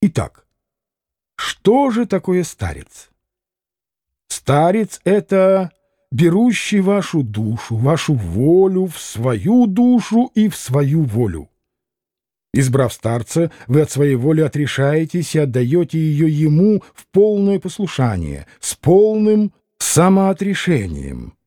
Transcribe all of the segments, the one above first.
Итак, что же такое старец? Старец — это берущий вашу душу, вашу волю в свою душу и в свою волю. Избрав старца, вы от своей воли отрешаетесь и отдаете ее ему в полное послушание, с полным самоотрешением.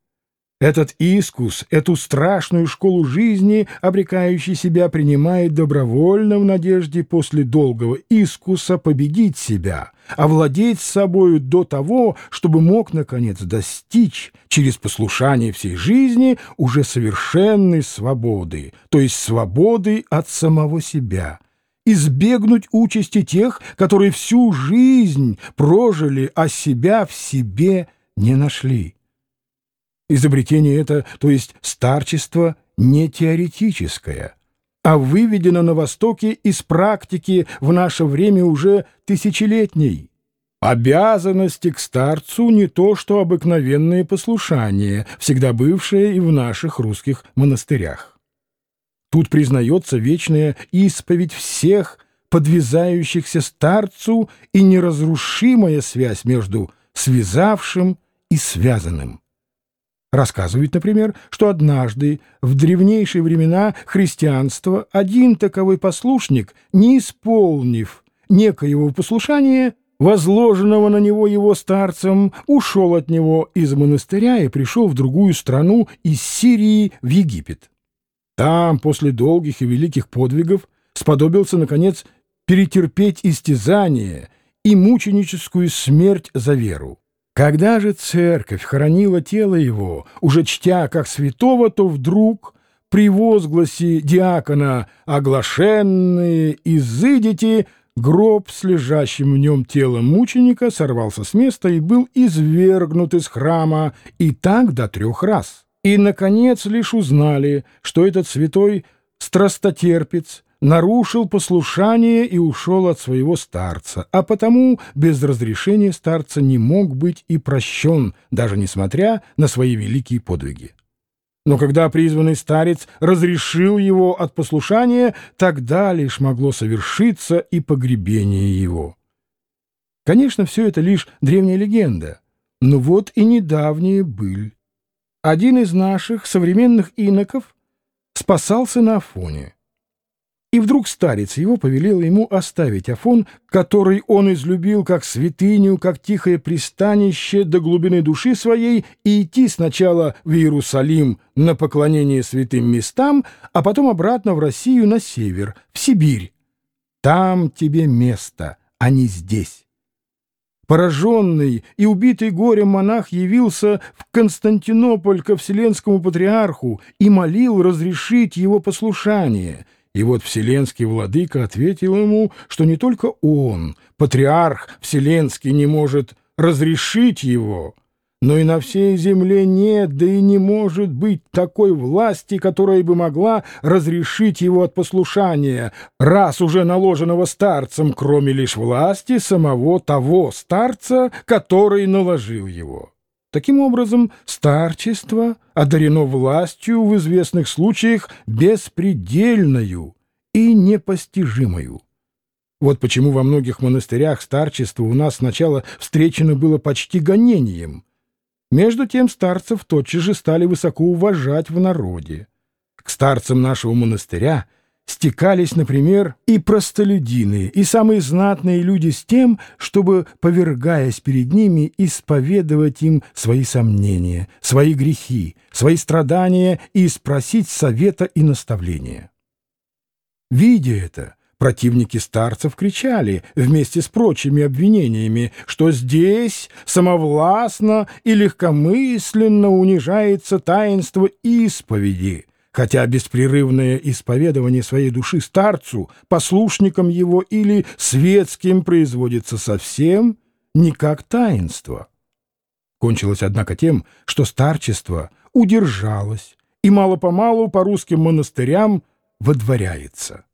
Этот искус, эту страшную школу жизни, обрекающий себя, принимает добровольно в надежде после долгого искуса победить себя, овладеть собою до того, чтобы мог, наконец, достичь через послушание всей жизни уже совершенной свободы, то есть свободы от самого себя, избегнуть участи тех, которые всю жизнь прожили, а себя в себе не нашли. Изобретение это, то есть старчество, не теоретическое, а выведено на Востоке из практики в наше время уже тысячелетней. Обязанности к старцу не то, что обыкновенное послушание, всегда бывшее и в наших русских монастырях. Тут признается вечная исповедь всех подвязающихся старцу и неразрушимая связь между связавшим и связанным. Рассказывает, например, что однажды в древнейшие времена христианства один таковой послушник, не исполнив некоего послушания, возложенного на него его старцем, ушел от него из монастыря и пришел в другую страну из Сирии в Египет. Там, после долгих и великих подвигов, сподобился, наконец, перетерпеть истязание и мученическую смерть за веру. Когда же церковь хоронила тело его, уже чтя как святого, то вдруг при возгласе диакона «Оглашенные, изыдите!» гроб с лежащим в нем телом мученика сорвался с места и был извергнут из храма, и так до трех раз. И, наконец, лишь узнали, что этот святой страстотерпец — нарушил послушание и ушел от своего старца, а потому без разрешения старца не мог быть и прощен, даже несмотря на свои великие подвиги. Но когда призванный старец разрешил его от послушания, тогда лишь могло совершиться и погребение его. Конечно, все это лишь древняя легенда, но вот и недавняя быль. Один из наших современных иноков спасался на Афоне. И вдруг старец его повелел ему оставить Афон, который он излюбил как святыню, как тихое пристанище до глубины души своей, и идти сначала в Иерусалим на поклонение святым местам, а потом обратно в Россию на север, в Сибирь. Там тебе место, а не здесь. Пораженный и убитый горем монах явился в Константинополь ко Вселенскому патриарху и молил разрешить его послушание — и вот вселенский владыка ответил ему, что не только он, патриарх вселенский, не может разрешить его, но и на всей земле нет, да и не может быть такой власти, которая бы могла разрешить его от послушания, раз уже наложенного старцем, кроме лишь власти самого того старца, который наложил его. Таким образом, старчество одарено властью в известных случаях беспредельную и непостижимую. Вот почему во многих монастырях старчество у нас сначала встречено было почти гонением. Между тем старцев тотчас же стали высоко уважать в народе. К старцам нашего монастыря – стекались, например, и простолюдины, и самые знатные люди с тем, чтобы, повергаясь перед ними, исповедовать им свои сомнения, свои грехи, свои страдания и спросить совета и наставления. Видя это, противники старцев кричали вместе с прочими обвинениями, что здесь самовластно и легкомысленно унижается таинство исповеди, хотя беспрерывное исповедование своей души старцу, послушникам его или светским производится совсем не как таинство. Кончилось, однако, тем, что старчество удержалось и мало-помалу по русским монастырям водворяется.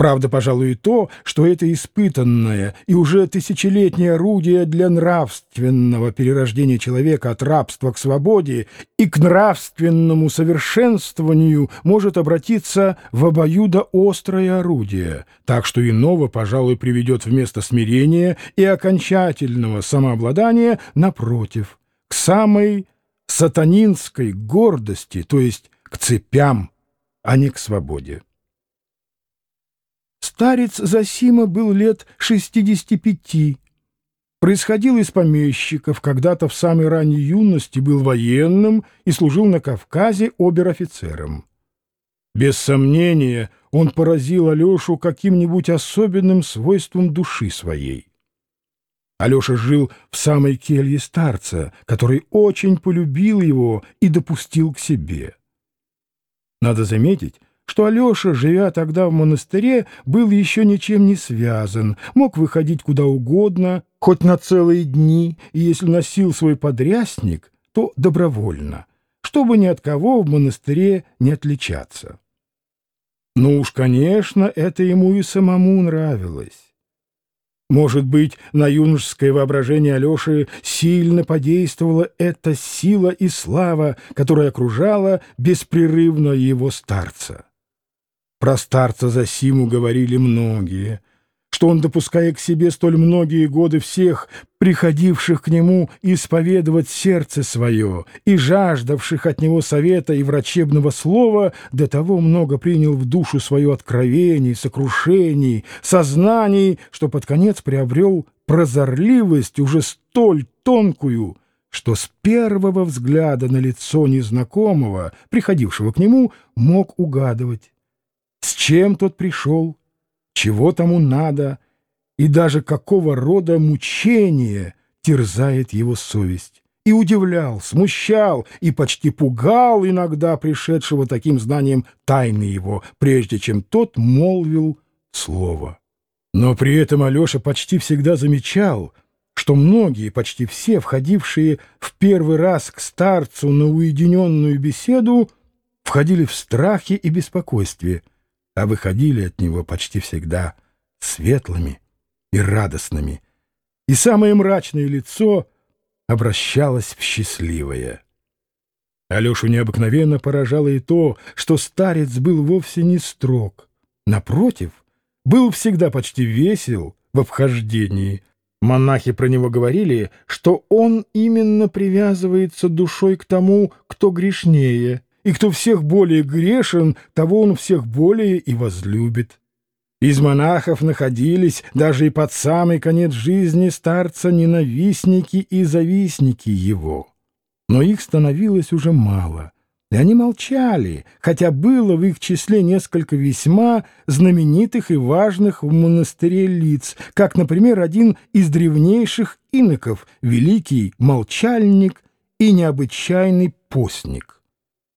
Правда, пожалуй, и то, что это испытанное и уже тысячелетнее орудие для нравственного перерождения человека от рабства к свободе и к нравственному совершенствованию может обратиться в обоюдоострое орудие, так что иного, пожалуй, приведет вместо смирения и окончательного самообладания, напротив, к самой сатанинской гордости, то есть к цепям, а не к свободе. Старец Засима был лет 65. Происходил из помещиков, когда-то в самой ранней юности был военным и служил на Кавказе обер-офицером. Без сомнения, он поразил Алешу каким-нибудь особенным свойством души своей. Алеша жил в самой келье старца, который очень полюбил его и допустил к себе. Надо заметить, что Алеша, живя тогда в монастыре, был еще ничем не связан, мог выходить куда угодно, хоть на целые дни, и если носил свой подрясник, то добровольно, чтобы ни от кого в монастыре не отличаться. Ну уж, конечно, это ему и самому нравилось. Может быть, на юношеское воображение Алеши сильно подействовала эта сила и слава, которая окружала беспрерывно его старца. Про старца Засиму говорили многие, что он, допуская к себе столь многие годы всех, приходивших к нему исповедовать сердце свое и жаждавших от него совета и врачебного слова, до того много принял в душу свою откровений, сокрушений, сознаний, что под конец приобрел прозорливость уже столь тонкую, что с первого взгляда на лицо незнакомого, приходившего к нему, мог угадывать с чем тот пришел, чего тому надо и даже какого рода мучение терзает его совесть. И удивлял, смущал и почти пугал иногда пришедшего таким знанием тайны его, прежде чем тот молвил слово. Но при этом Алеша почти всегда замечал, что многие, почти все, входившие в первый раз к старцу на уединенную беседу, входили в страхе и беспокойстве — а выходили от него почти всегда светлыми и радостными, и самое мрачное лицо обращалось в счастливое. Алешу необыкновенно поражало и то, что старец был вовсе не строг. Напротив, был всегда почти весел в обхождении. Монахи про него говорили, что он именно привязывается душой к тому, кто грешнее — и кто всех более грешен, того он всех более и возлюбит. Из монахов находились даже и под самый конец жизни старца ненавистники и завистники его. Но их становилось уже мало, и они молчали, хотя было в их числе несколько весьма знаменитых и важных в монастыре лиц, как, например, один из древнейших иноков, великий молчальник и необычайный постник.